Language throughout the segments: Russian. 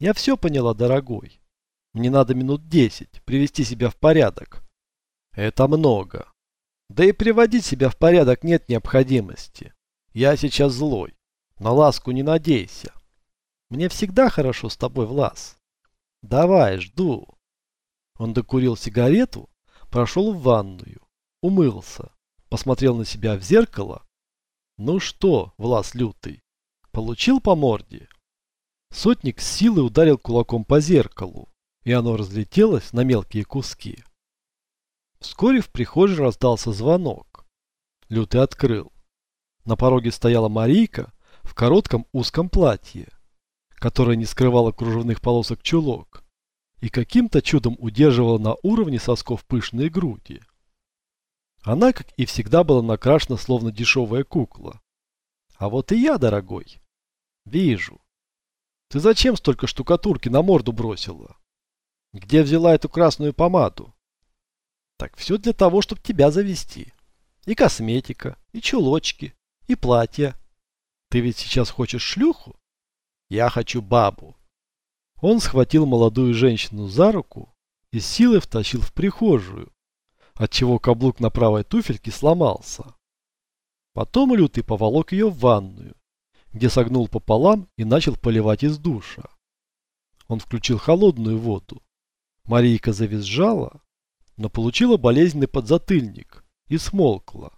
Я все поняла, дорогой. Мне надо минут десять привести себя в порядок. Это много. Да и приводить себя в порядок нет необходимости. Я сейчас злой. На ласку не надейся. Мне всегда хорошо с тобой, Влас. Давай, жду. Он докурил сигарету, прошел в ванную, умылся, посмотрел на себя в зеркало. Ну что, Влас лютый, получил по морде? Сотник с силой ударил кулаком по зеркалу, и оно разлетелось на мелкие куски. Вскоре в прихожей раздался звонок. Лютый открыл. На пороге стояла Марийка в коротком узком платье, которое не скрывало кружевных полосок чулок, и каким-то чудом удерживала на уровне сосков пышные груди. Она, как и всегда, была накрашена, словно дешевая кукла. А вот и я, дорогой. Вижу. Ты зачем столько штукатурки на морду бросила? Где взяла эту красную помаду? Так все для того, чтобы тебя завести. И косметика, и чулочки, и платья. Ты ведь сейчас хочешь шлюху? Я хочу бабу. Он схватил молодую женщину за руку и силой втащил в прихожую, отчего каблук на правой туфельке сломался. Потом Лютый поволок ее в ванную, где согнул пополам и начал поливать из душа. Он включил холодную воду. Марийка завизжала, но получила болезненный подзатыльник и смолкла.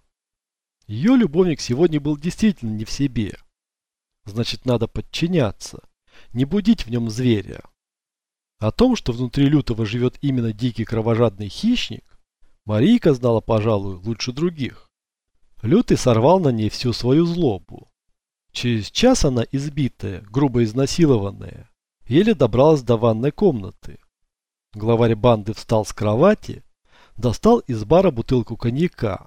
Ее любовник сегодня был действительно не в себе. Значит, надо подчиняться, не будить в нем зверя. О том, что внутри Лютого живет именно дикий кровожадный хищник, Марийка знала, пожалуй, лучше других. Лютый сорвал на ней всю свою злобу. Через час она, избитая, грубо изнасилованная, еле добралась до ванной комнаты. Главарь банды встал с кровати достал из бара бутылку коньяка.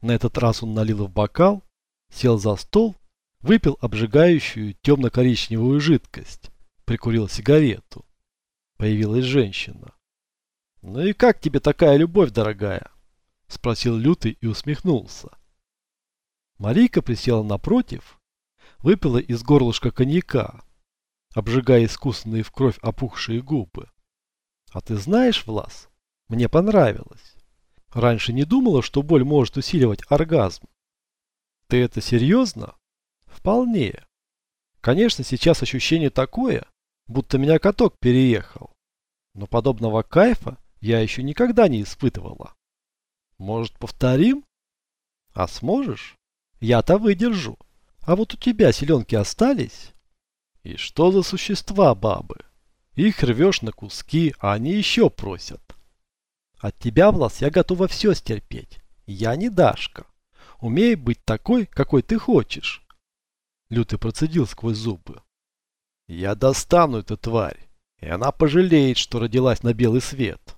На этот раз он налил в бокал, сел за стол, выпил обжигающую темно-коричневую жидкость, прикурил сигарету. Появилась женщина. «Ну и как тебе такая любовь, дорогая?» Спросил Лютый и усмехнулся. Марийка присела напротив, выпила из горлышка коньяка, обжигая искусанные в кровь опухшие губы. «А ты знаешь, Влас, мне понравилось. Раньше не думала, что боль может усиливать оргазм. Ты это серьезно? Вполне. Конечно, сейчас ощущение такое, будто меня каток переехал. Но подобного кайфа я еще никогда не испытывала. Может, повторим? А сможешь? Я-то выдержу. А вот у тебя селенки остались? И что за существа, бабы? Их рвешь на куски, а они еще просят. От тебя, Влас, я готова все стерпеть. Я не Дашка. Умею быть такой, какой ты хочешь. Лютый процедил сквозь зубы. Я достану эту тварь, и она пожалеет, что родилась на белый свет.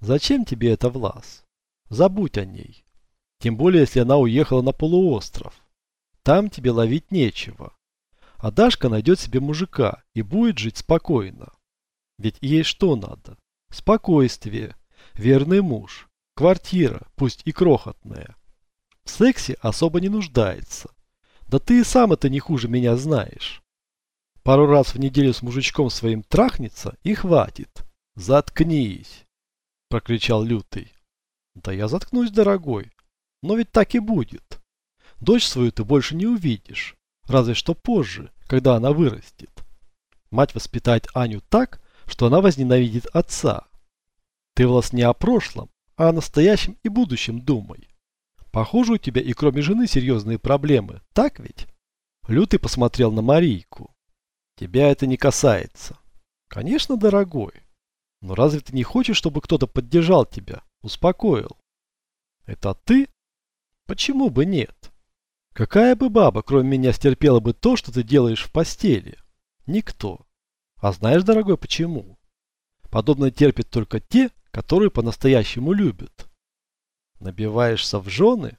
Зачем тебе это, Влас? Забудь о ней. Тем более, если она уехала на полуостров. Там тебе ловить нечего. А Дашка найдет себе мужика и будет жить спокойно. Ведь ей что надо? Спокойствие верный муж, квартира, пусть и крохотная. В сексе особо не нуждается. Да ты и сам это не хуже меня знаешь. Пару раз в неделю с мужичком своим трахнется и хватит. Заткнись, прокричал Лютый. Да я заткнусь, дорогой. Но ведь так и будет. Дочь свою ты больше не увидишь. Разве что позже, когда она вырастет. Мать воспитает Аню так, что она возненавидит отца. Ты, Влас, не о прошлом, а о настоящем и будущем думай. Похоже, у тебя и кроме жены серьезные проблемы, так ведь? Лютый посмотрел на Марийку. Тебя это не касается. Конечно, дорогой. Но разве ты не хочешь, чтобы кто-то поддержал тебя, успокоил? Это ты? Почему бы нет? Какая бы баба, кроме меня, стерпела бы то, что ты делаешь в постели? Никто. А знаешь, дорогой, почему? Подобное терпят только те, которые по-настоящему любят. Набиваешься в жены?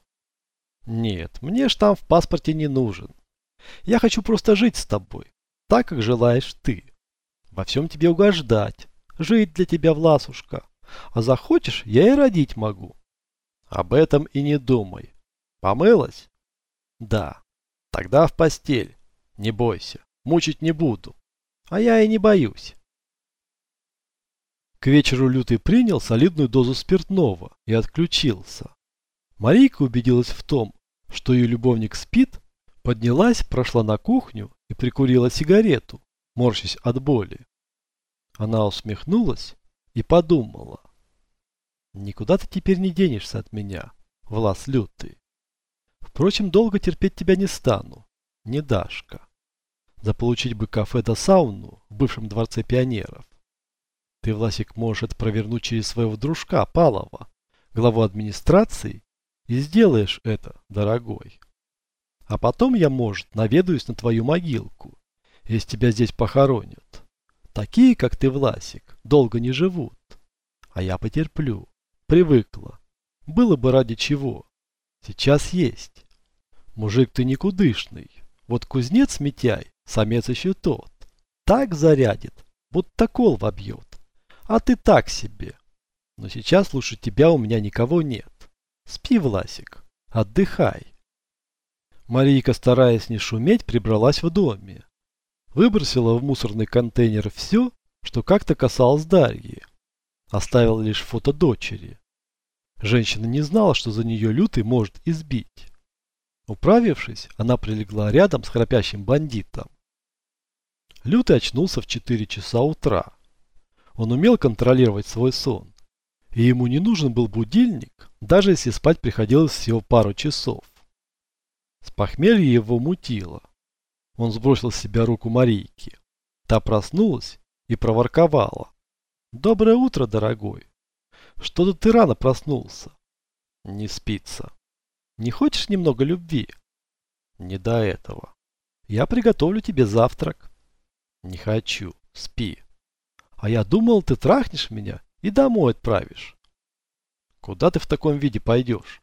Нет, мне штамп в паспорте не нужен. Я хочу просто жить с тобой, так, как желаешь ты. Во всем тебе угождать, жить для тебя, Власушка. А захочешь, я и родить могу. Об этом и не думай. Помылась? Да. Тогда в постель. Не бойся, мучить не буду. А я и не боюсь. К вечеру Лютый принял солидную дозу спиртного и отключился. Марийка убедилась в том, что ее любовник спит, поднялась, прошла на кухню и прикурила сигарету, морщась от боли. Она усмехнулась и подумала. Никуда ты теперь не денешься от меня, Влас Лютый. Впрочем, долго терпеть тебя не стану, не Дашка. Заполучить бы кафе да сауну в бывшем дворце пионеров. Ты, Власик, можешь это провернуть через своего дружка Палова, главу администрации, и сделаешь это, дорогой. А потом я, может, наведаюсь на твою могилку, если тебя здесь похоронят. Такие, как ты, Власик, долго не живут. А я потерплю. Привыкла. Было бы ради чего. Сейчас есть. Мужик ты никудышный. Вот кузнец Митяй, самец еще тот. Так зарядит, будто кол вобьет. А ты так себе. Но сейчас лучше тебя у меня никого нет. Спи, Власик, отдыхай. Марийка, стараясь не шуметь, прибралась в доме. Выбросила в мусорный контейнер все, что как-то касалось Дарьи. Оставила лишь фото дочери. Женщина не знала, что за нее лютый может избить. Управившись, она прилегла рядом с храпящим бандитом. Лютый очнулся в 4 часа утра. Он умел контролировать свой сон. И ему не нужен был будильник, даже если спать приходилось всего пару часов. С похмелья его мутило. Он сбросил с себя руку Марийки. Та проснулась и проворковала. «Доброе утро, дорогой. Что-то ты рано проснулся». «Не спится. Не хочешь немного любви?» «Не до этого. Я приготовлю тебе завтрак». «Не хочу. Спи». «А я думал, ты трахнешь меня и домой отправишь». «Куда ты в таком виде пойдешь?»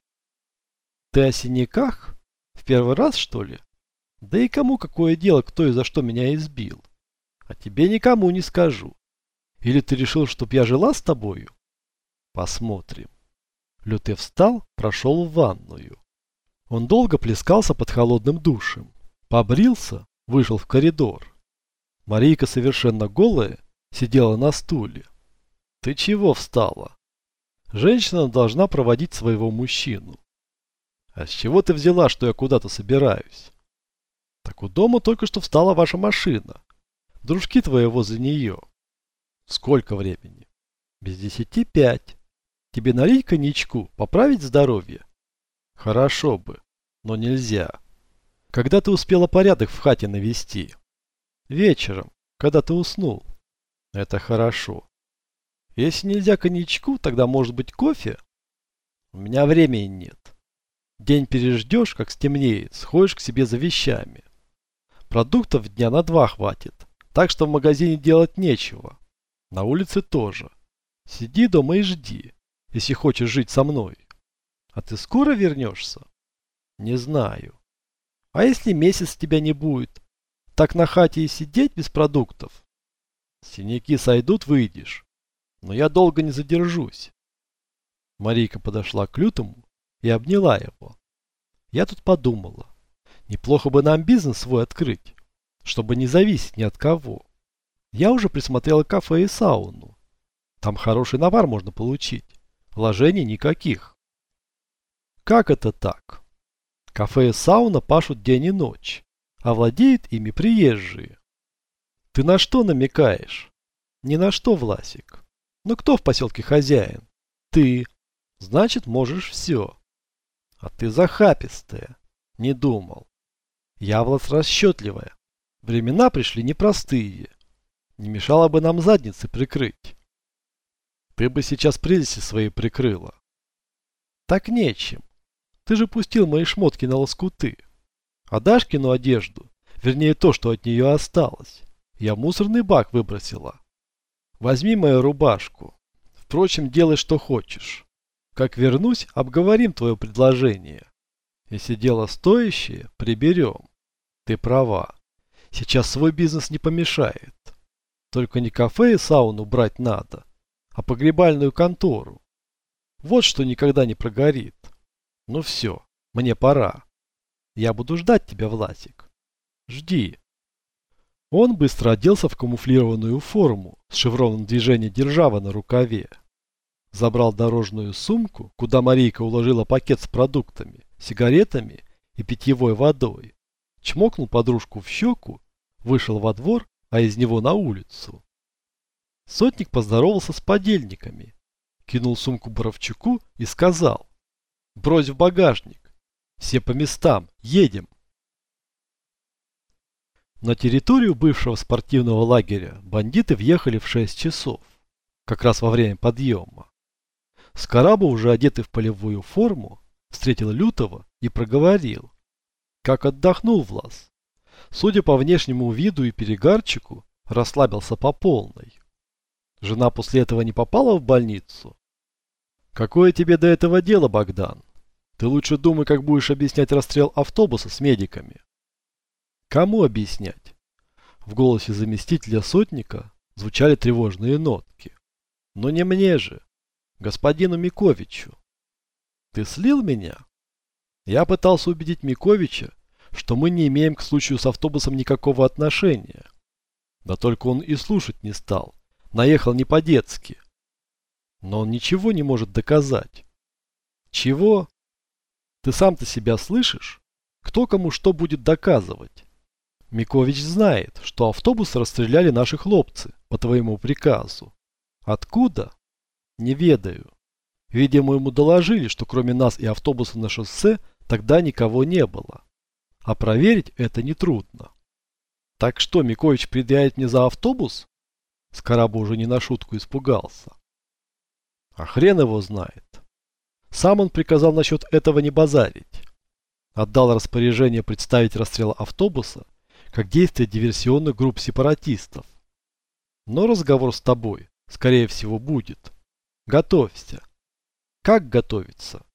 «Ты о синяках?» В первый раз, что ли? Да и кому какое дело, кто и за что меня избил? А тебе никому не скажу. Или ты решил, чтоб я жила с тобою? Посмотрим. Лютый встал, прошел в ванную. Он долго плескался под холодным душем. Побрился, вышел в коридор. Марийка, совершенно голая, сидела на стуле. Ты чего встала? Женщина должна проводить своего мужчину. А с чего ты взяла, что я куда-то собираюсь? Так у дома только что встала ваша машина. Дружки твои возле нее. Сколько времени? Без десяти пять. Тебе налить коньячку, поправить здоровье? Хорошо бы, но нельзя. Когда ты успела порядок в хате навести? Вечером, когда ты уснул. Это хорошо. Если нельзя коньячку, тогда может быть кофе? У меня времени нет. День переждешь, как стемнеет, сходишь к себе за вещами. Продуктов дня на два хватит, так что в магазине делать нечего. На улице тоже. Сиди дома и жди, если хочешь жить со мной. А ты скоро вернешься? Не знаю. А если месяц тебя не будет? Так на хате и сидеть без продуктов? Синяки сойдут, выйдешь. Но я долго не задержусь. Марийка подошла к лютому и обняла его. Я тут подумала, неплохо бы нам бизнес свой открыть, чтобы не зависеть ни от кого. Я уже присмотрела кафе и сауну. Там хороший навар можно получить, вложений никаких. Как это так? Кафе и сауна пашут день и ночь, а владеют ими приезжие. Ты на что намекаешь? Ни на что, Власик. Но кто в поселке хозяин? Ты. Значит, можешь все. А ты захапистая. Не думал. Я власть расчетливая. Времена пришли непростые. Не мешало бы нам задницы прикрыть. Ты бы сейчас прелести свои прикрыла. Так нечем. Ты же пустил мои шмотки на лоскуты. А Дашкину одежду, вернее то, что от нее осталось, я в мусорный бак выбросила. Возьми мою рубашку. Впрочем, делай что хочешь. Как вернусь, обговорим твое предложение. Если дело стоящее, приберем. Ты права. Сейчас свой бизнес не помешает. Только не кафе и сауну брать надо, а погребальную контору. Вот что никогда не прогорит. Ну все, мне пора. Я буду ждать тебя, Власик. Жди. Он быстро оделся в камуфлированную форму с шевроном движения держава на рукаве. Забрал дорожную сумку, куда Марийка уложила пакет с продуктами, сигаретами и питьевой водой. Чмокнул подружку в щеку, вышел во двор, а из него на улицу. Сотник поздоровался с подельниками, кинул сумку Боровчуку и сказал «Брось в багажник, все по местам, едем». На территорию бывшего спортивного лагеря бандиты въехали в 6 часов, как раз во время подъема. Скараба, уже одетый в полевую форму, встретил Лютого и проговорил. Как отдохнул Влас. Судя по внешнему виду и перегарчику, расслабился по полной. Жена после этого не попала в больницу? Какое тебе до этого дело, Богдан? Ты лучше думай, как будешь объяснять расстрел автобуса с медиками. Кому объяснять? В голосе заместителя сотника звучали тревожные нотки. Но не мне же, господину Миковичу. Ты слил меня? Я пытался убедить Миковича, что мы не имеем к случаю с автобусом никакого отношения. Да только он и слушать не стал. Наехал не по-детски. Но он ничего не может доказать. Чего? Ты сам-то себя слышишь? Кто кому что будет доказывать? Микович знает, что автобус расстреляли наши хлопцы по твоему приказу. Откуда? Не ведаю. Видимо, ему доложили, что кроме нас и автобуса на шоссе тогда никого не было. А проверить это нетрудно. Так что, Микович предъявит мне за автобус? Скоробу уже не на шутку испугался. А хрен его знает. Сам он приказал насчет этого не базарить. Отдал распоряжение представить расстрел автобуса как действие диверсионных групп сепаратистов. Но разговор с тобой, скорее всего, будет. Готовься. Как готовиться?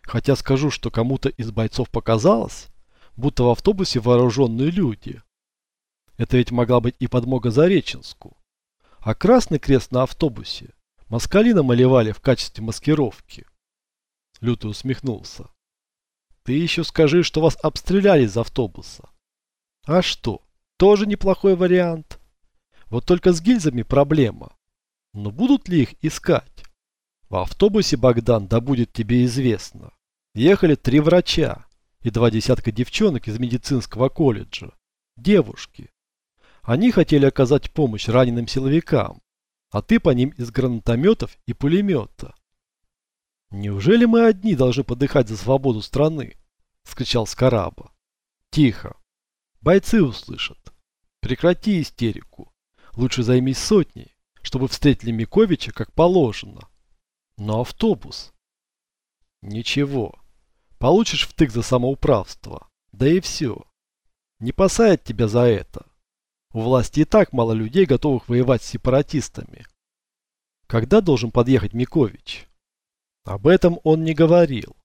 Хотя скажу, что кому-то из бойцов показалось, будто в автобусе вооруженные люди. Это ведь могла быть и подмога Зареченску. А Красный Крест на автобусе москали намалевали в качестве маскировки. Лютый усмехнулся. Ты еще скажи, что вас обстреляли из автобуса. А что? Тоже неплохой вариант. Вот только с гильзами проблема. Но будут ли их искать? В автобусе, Богдан, да будет тебе известно. Ехали три врача и два десятка девчонок из медицинского колледжа. Девушки. Они хотели оказать помощь раненым силовикам, а ты по ним из гранатометов и пулемета. Неужели мы одни должны подыхать за свободу страны? Скричал Скараба. Тихо. Бойцы услышат. Прекрати истерику. Лучше займись сотней, чтобы встретили Миковича как положено. Но автобус. Ничего. Получишь втык за самоуправство. Да и все. Не посадят тебя за это. У власти и так мало людей, готовых воевать с сепаратистами. Когда должен подъехать Микович? Об этом он не говорил.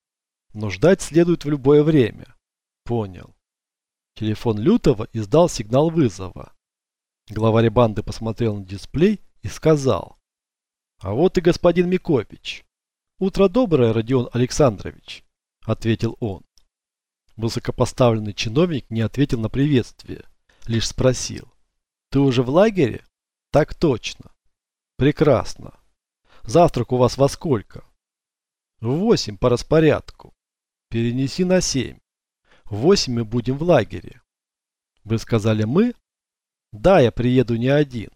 Но ждать следует в любое время. Понял. Телефон Лютого издал сигнал вызова. Главарь банды посмотрел на дисплей и сказал. «А вот и господин Микович». «Утро доброе, Родион Александрович», — ответил он. Высокопоставленный чиновник не ответил на приветствие, лишь спросил. «Ты уже в лагере?» «Так точно». «Прекрасно. Завтрак у вас во сколько?» «В восемь по распорядку. Перенеси на семь. В восемь мы будем в лагере. Вы сказали мы? Да, я приеду не один.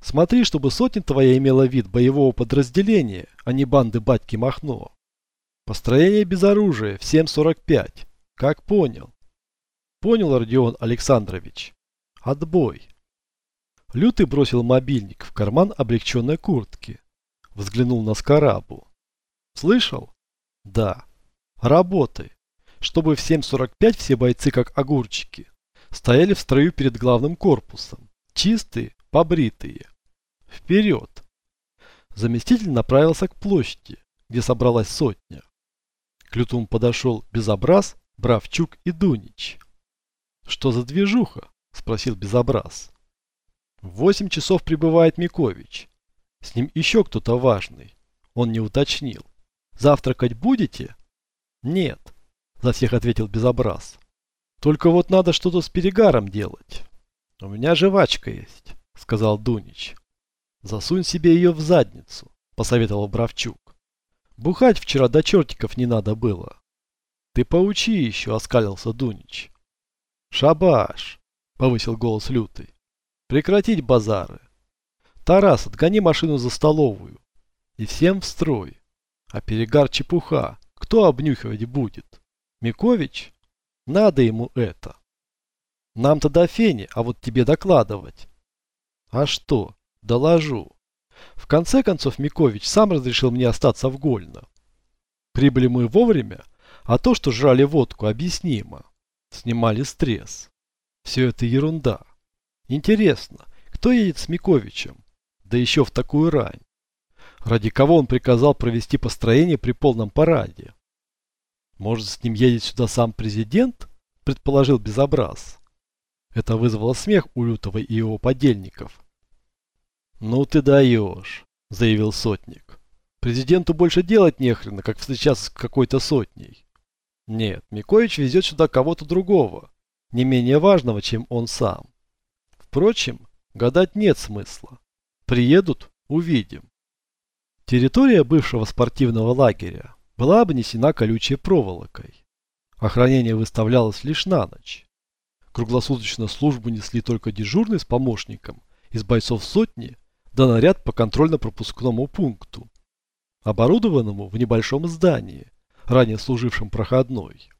Смотри, чтобы сотня твоя имела вид боевого подразделения, а не банды батьки Махно. Построение без оружия в 7.45. Как понял? Понял, Родион Александрович. Отбой. Лютый бросил мобильник в карман облегченной куртки. Взглянул на Скарабу. Слышал? Да. Работай чтобы в 7.45 все бойцы, как огурчики, стояли в строю перед главным корпусом, чистые, побритые. Вперед! Заместитель направился к площади, где собралась сотня. К лютому подошел Безобраз, Бравчук и Дунич. «Что за движуха?» – спросил Безобраз. В восемь часов прибывает Микович. С ним еще кто-то важный. Он не уточнил. «Завтракать будете?» «Нет за всех ответил Безобраз. Только вот надо что-то с перегаром делать. У меня жвачка есть, сказал Дунич. Засунь себе ее в задницу, посоветовал Бравчук. Бухать вчера до чертиков не надо было. Ты поучи еще, оскалился Дунич. Шабаш, повысил голос Лютый. Прекратить базары. Тарас, отгони машину за столовую. И всем в строй. А перегар чепуха. Кто обнюхивать будет? Микович? Надо ему это. Нам-то до фени, а вот тебе докладывать. А что? Доложу. В конце концов Микович сам разрешил мне остаться в Гольно. Прибыли мы вовремя, а то, что жрали водку, объяснимо. Снимали стресс. Все это ерунда. Интересно, кто едет с Миковичем? Да еще в такую рань. Ради кого он приказал провести построение при полном параде? Может, с ним едет сюда сам президент? Предположил Безобраз. Это вызвало смех у Лютого и его подельников. «Ну ты даешь», — заявил сотник. «Президенту больше делать нехрена, как встречаться с какой-то сотней. Нет, Микович везет сюда кого-то другого, не менее важного, чем он сам. Впрочем, гадать нет смысла. Приедут – увидим. Территория бывшего спортивного лагеря была обнесена колючей проволокой. Охранение выставлялось лишь на ночь. Круглосуточно службу несли только дежурный с помощником из бойцов сотни да наряд по контрольно-пропускному пункту, оборудованному в небольшом здании, ранее служившем проходной.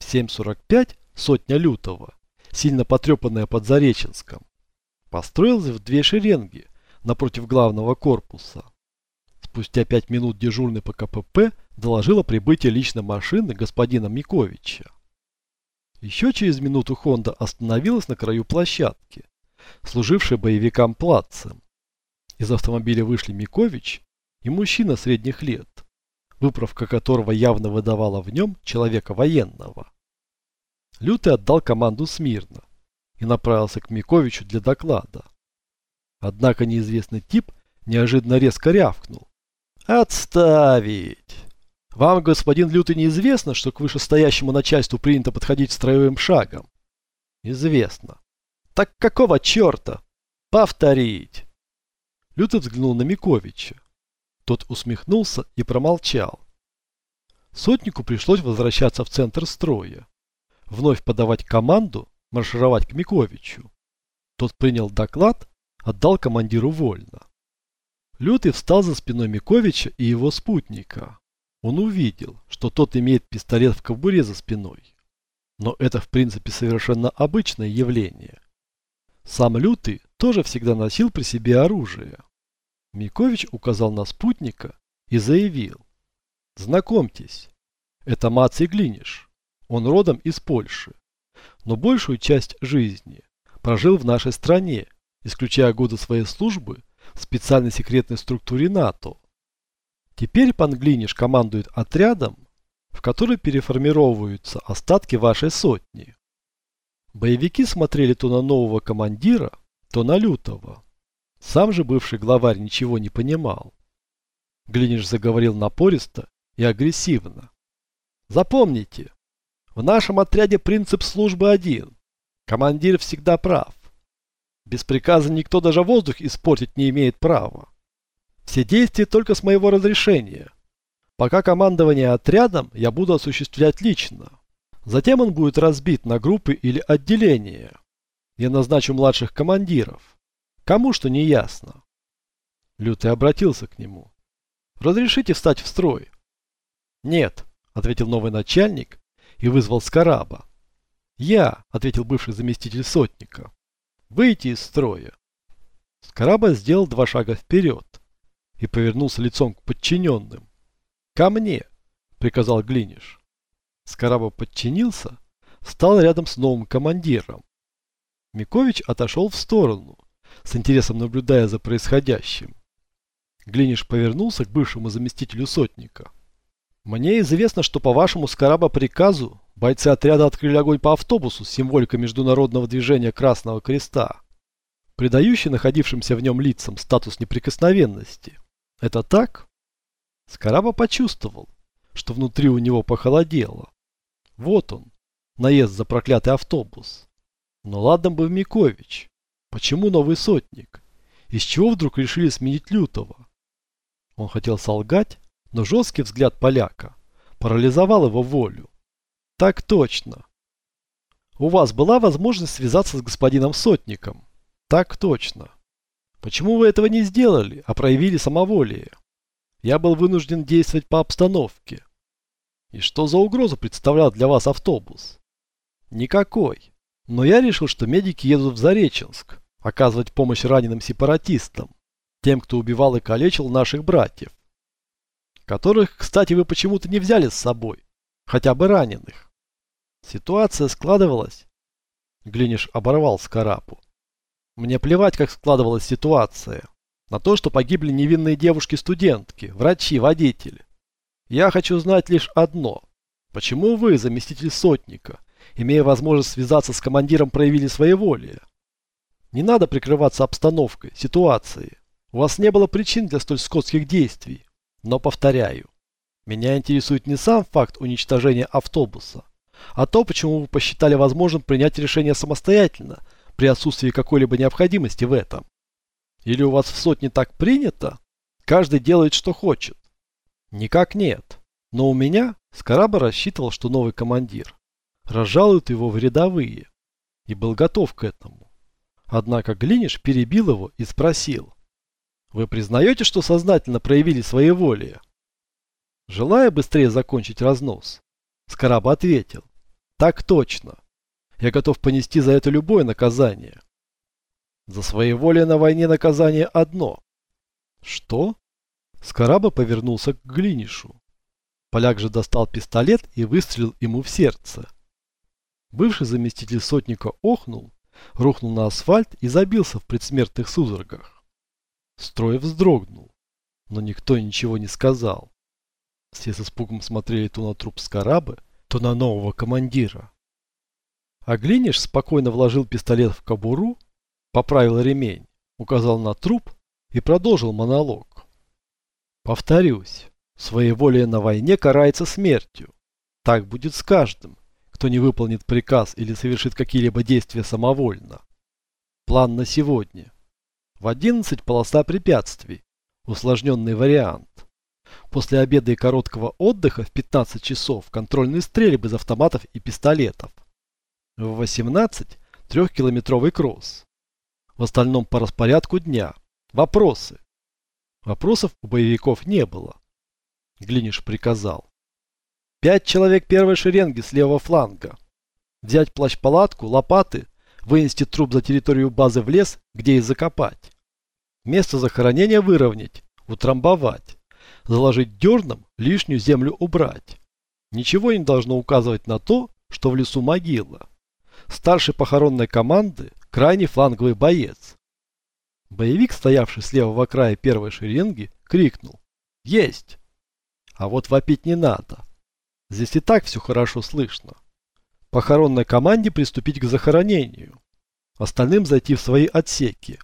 В 7.45 сотня лютого, сильно потрепанная под Зареченском, построилась в две шеренги напротив главного корпуса. Спустя пять минут дежурный по КПП доложил о прибытии личной машины господина Миковича. Еще через минуту Хонда остановилась на краю площадки, служившей боевикам плацем. Из автомобиля вышли Микович и мужчина средних лет, выправка которого явно выдавала в нем человека военного. Лютый отдал команду смирно и направился к Миковичу для доклада. Однако неизвестный тип неожиданно резко рявкнул. «Отставить! Вам, господин Лютый, неизвестно, что к вышестоящему начальству принято подходить строевым шагом?» «Известно. Так какого черта? Повторить!» Лютый взглянул на Миковича. Тот усмехнулся и промолчал. Сотнику пришлось возвращаться в центр строя. Вновь подавать команду маршировать к Миковичу. Тот принял доклад, отдал командиру вольно. Лютый встал за спиной Миковича и его спутника. Он увидел, что тот имеет пистолет в кобуре за спиной. Но это в принципе совершенно обычное явление. Сам Лютый тоже всегда носил при себе оружие. Микович указал на спутника и заявил. Знакомьтесь, это Маций Глиниш. Он родом из Польши но большую часть жизни прожил в нашей стране, исключая годы своей службы в специальной секретной структуре НАТО. Теперь пан Глиниш командует отрядом, в который переформировываются остатки вашей сотни. Боевики смотрели то на нового командира, то на лютого. Сам же бывший главарь ничего не понимал. Глиниш заговорил напористо и агрессивно. Запомните, в нашем отряде принцип службы один. Командир всегда прав. Без приказа никто даже воздух испортить не имеет права. Все действия только с моего разрешения. Пока командование отрядом я буду осуществлять лично. Затем он будет разбит на группы или отделения. Я назначу младших командиров. Кому что не ясно. Лютый обратился к нему. «Разрешите встать в строй?» «Нет», — ответил новый начальник, и вызвал Скараба. «Я», — ответил бывший заместитель сотника. «Выйти из строя». Скараба сделал два шага вперед и повернулся лицом к подчиненным. «Ко мне!» — приказал Глиниш. Скараба подчинился, стал рядом с новым командиром. Микович отошел в сторону, с интересом наблюдая за происходящим. Глиниш повернулся к бывшему заместителю сотника. Мне известно, что по вашему Скараба приказу бойцы отряда открыли огонь по автобусу с символикой международного движения Красного Креста, придающий находившимся в нем лицам статус неприкосновенности. Это так? Скараба почувствовал, что внутри у него похолодело. Вот он, наезд за проклятый автобус. Но ладно бы Микович. Почему новый сотник? Из чего вдруг решили сменить Лютого? Он хотел солгать, но жесткий взгляд поляка парализовал его волю. Так точно. У вас была возможность связаться с господином Сотником? Так точно. Почему вы этого не сделали, а проявили самоволие? Я был вынужден действовать по обстановке. И что за угрозу представлял для вас автобус? Никакой. Но я решил, что медики едут в Зареченск, оказывать помощь раненым сепаратистам, тем, кто убивал и калечил наших братьев. Которых, кстати, вы почему-то не взяли с собой, хотя бы раненых. Ситуация складывалась. Глиниш оборвал Скарапу. Мне плевать, как складывалась ситуация. На то, что погибли невинные девушки-студентки, врачи, водители. Я хочу знать лишь одно. Почему вы, заместитель сотника, имея возможность связаться с командиром, проявили своеволие? Не надо прикрываться обстановкой, ситуацией. У вас не было причин для столь скотских действий. Но повторяю, меня интересует не сам факт уничтожения автобуса, а то, почему вы посчитали возможным принять решение самостоятельно, при отсутствии какой-либо необходимости в этом. Или у вас в сотне так принято? Каждый делает, что хочет. Никак нет. Но у меня Скараба рассчитывал, что новый командир разжалует его в рядовые, и был готов к этому. Однако Глиниш перебил его и спросил. Вы признаете, что сознательно проявили своеволие? Желая быстрее закончить разнос, Скараба ответил. Так точно. Я готов понести за это любое наказание. За своеволие на войне наказание одно. Что? Скараба повернулся к Глинишу. Поляк же достал пистолет и выстрелил ему в сердце. Бывший заместитель сотника охнул, рухнул на асфальт и забился в предсмертных судорогах. Строй вздрогнул, но никто ничего не сказал. Все с испугом смотрели то на труп Скарабы, то на нового командира. А Глиниш спокойно вложил пистолет в кобуру, поправил ремень, указал на труп и продолжил монолог. Повторюсь, своеволие на войне карается смертью. Так будет с каждым, кто не выполнит приказ или совершит какие-либо действия самовольно. План на сегодня. В 11 полоса препятствий. Усложненный вариант. После обеда и короткого отдыха в 15 часов контрольные стрельбы из автоматов и пистолетов. В 18 трехкилометровый кросс. В остальном по распорядку дня. Вопросы. Вопросов у боевиков не было. Глиниш приказал. Пять человек первой шеренги с левого фланга. Взять плащ-палатку, лопаты, вынести труп за территорию базы в лес, где и закопать. Место захоронения выровнять, утрамбовать. Заложить дерном, лишнюю землю убрать. Ничего не должно указывать на то, что в лесу могила. Старший похоронной команды – крайний фланговый боец. Боевик, стоявший с левого края первой шеренги, крикнул «Есть!». А вот вопить не надо. Здесь и так все хорошо слышно. Похоронной команде приступить к захоронению. Остальным зайти в свои отсеки.